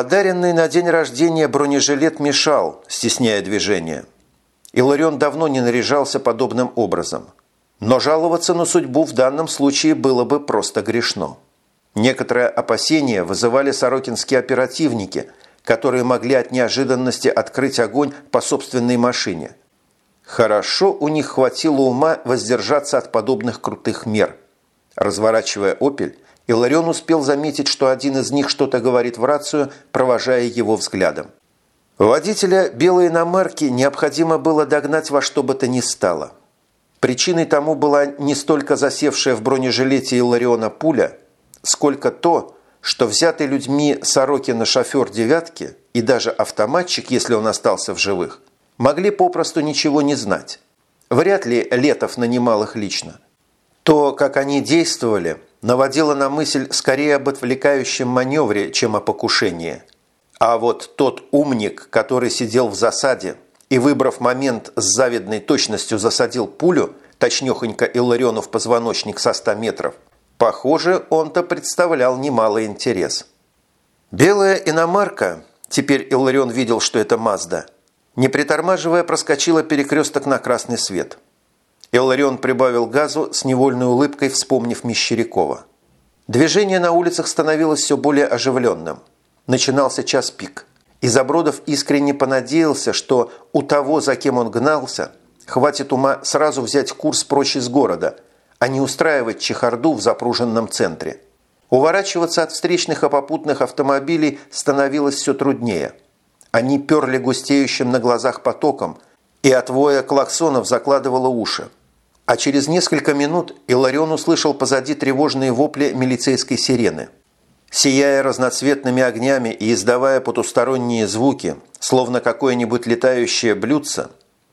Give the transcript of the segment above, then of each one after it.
Подаренный на день рождения бронежилет мешал, стесняя движение. Иларион давно не наряжался подобным образом. Но жаловаться на судьбу в данном случае было бы просто грешно. Некоторые опасения вызывали сорокинские оперативники, которые могли от неожиданности открыть огонь по собственной машине. Хорошо у них хватило ума воздержаться от подобных крутых мер. Разворачивая «Опель», Иларион успел заметить, что один из них что-то говорит в рацию, провожая его взглядом. Водителя белой иномарки необходимо было догнать во что бы то ни стало. Причиной тому была не столько засевшая в бронежилете Илариона пуля, сколько то, что взятый людьми Сорокина шофер «девятки» и даже автоматчик, если он остался в живых, могли попросту ничего не знать. Вряд ли Летов нанимал их лично. То, как они действовали, наводило на мысль скорее об отвлекающем маневре, чем о покушении. А вот тот умник, который сидел в засаде и, выбрав момент с завидной точностью засадил пулю, точнёхонько Иллариону в позвоночник со 100 метров, похоже, он-то представлял немалый интерес. Белая иномарка, теперь Илларион видел, что это Мазда, не притормаживая проскочила перекресток на красный свет – Илларион прибавил газу с невольной улыбкой, вспомнив Мещерякова. Движение на улицах становилось все более оживленным. Начинался час пик. И Забродов искренне понадеялся, что у того, за кем он гнался, хватит ума сразу взять курс прочь из города, а не устраивать чехарду в запруженном центре. Уворачиваться от встречных и попутных автомобилей становилось все труднее. Они перли густеющим на глазах потоком, и от воя клаксонов закладывало уши а через несколько минут Иларион услышал позади тревожные вопли милицейской сирены. Сияя разноцветными огнями и издавая потусторонние звуки, словно какое-нибудь летающее блюдце,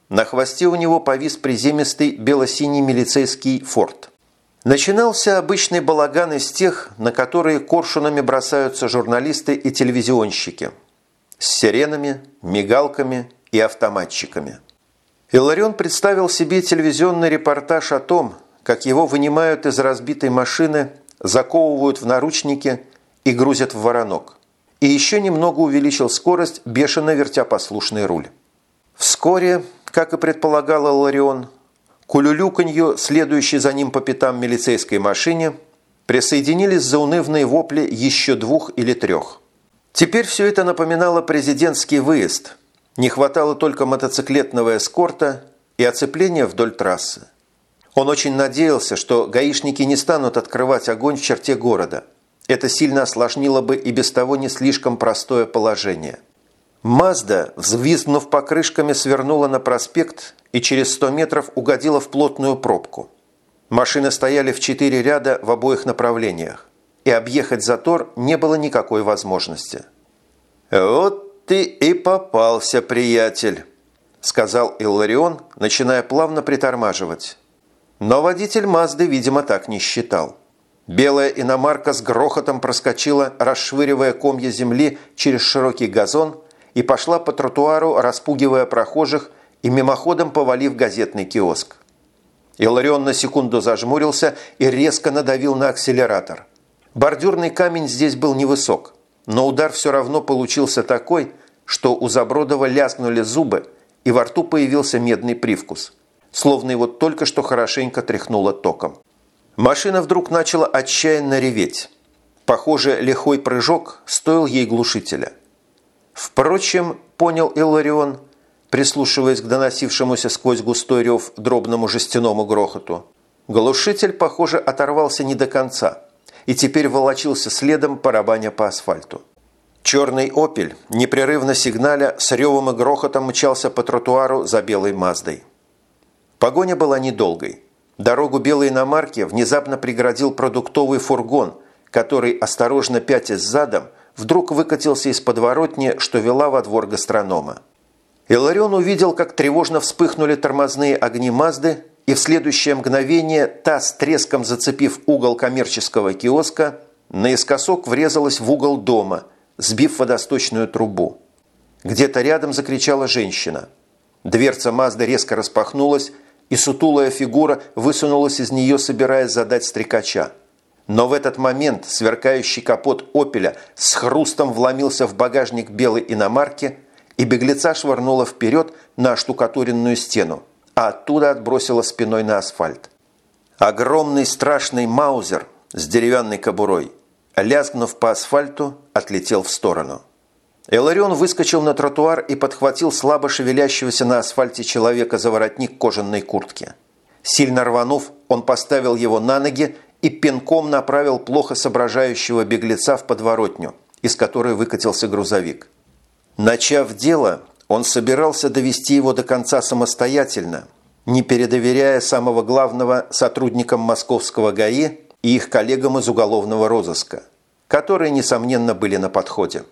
на хвосте у него повис приземистый бело-синий милицейский форт. Начинался обычный балаган из тех, на которые коршунами бросаются журналисты и телевизионщики. С сиренами, мигалками и автоматчиками. Иларион представил себе телевизионный репортаж о том, как его вынимают из разбитой машины, заковывают в наручники и грузят в воронок. И еще немного увеличил скорость, бешено вертя послушный руль. Вскоре, как и предполагал Иларион, к улюлюканью, следующей за ним по пятам милицейской машине, присоединились заунывные вопли еще двух или трех. Теперь все это напоминало президентский выезд – не хватало только мотоциклетного эскорта и оцепления вдоль трассы. Он очень надеялся, что гаишники не станут открывать огонь в черте города. Это сильно осложнило бы и без того не слишком простое положение. Мазда, взвизгнув покрышками, свернула на проспект и через 100 метров угодила в плотную пробку. Машины стояли в четыре ряда в обоих направлениях, и объехать затор не было никакой возможности. «Вот ты и попался, приятель», – сказал Илларион, начиная плавно притормаживать. Но водитель Мазды, видимо, так не считал. Белая иномарка с грохотом проскочила, расшвыривая комья земли через широкий газон и пошла по тротуару, распугивая прохожих и мимоходом повалив газетный киоск. Иларион на секунду зажмурился и резко надавил на акселератор. Бордюрный камень здесь был невысок но удар все равно получился такой, что у Забродова лязгнули зубы, и во рту появился медный привкус, словно его только что хорошенько тряхнуло током. Машина вдруг начала отчаянно реветь. Похоже, лихой прыжок стоил ей глушителя. Впрочем, понял Илларион, прислушиваясь к доносившемуся сквозь густой рев дробному жестяному грохоту, глушитель, похоже, оторвался не до конца – и теперь волочился следом, барабаня по асфальту. Черный «Опель», непрерывно сигналя, с ревом и грохотом мчался по тротуару за белой «Маздой». Погоня была недолгой. Дорогу белой иномарки внезапно преградил продуктовый фургон, который, осторожно пятясь задом, вдруг выкатился из подворотни, что вела во двор гастронома. Иларион увидел, как тревожно вспыхнули тормозные огни Мазды и в следующее мгновение та, с треском зацепив угол коммерческого киоска, наискосок врезалась в угол дома, сбив водосточную трубу. Где-то рядом закричала женщина. Дверца Мазды резко распахнулась, и сутулая фигура высунулась из нее, собираясь задать стрекача. Но в этот момент сверкающий капот «Опеля» с хрустом вломился в багажник белой иномарки, и беглеца швырнуло вперед на штукатуренную стену, а оттуда отбросило спиной на асфальт. Огромный страшный маузер с деревянной кобурой, лязгнув по асфальту, отлетел в сторону. Эларион выскочил на тротуар и подхватил слабо шевелящегося на асфальте человека за воротник кожаной куртки. Сильно рванув, он поставил его на ноги и пинком направил плохо соображающего беглеца в подворотню, из которой выкатился грузовик. Начав дело, он собирался довести его до конца самостоятельно, не передоверяя самого главного сотрудникам московского ГАИ и их коллегам из уголовного розыска, которые, несомненно, были на подходе.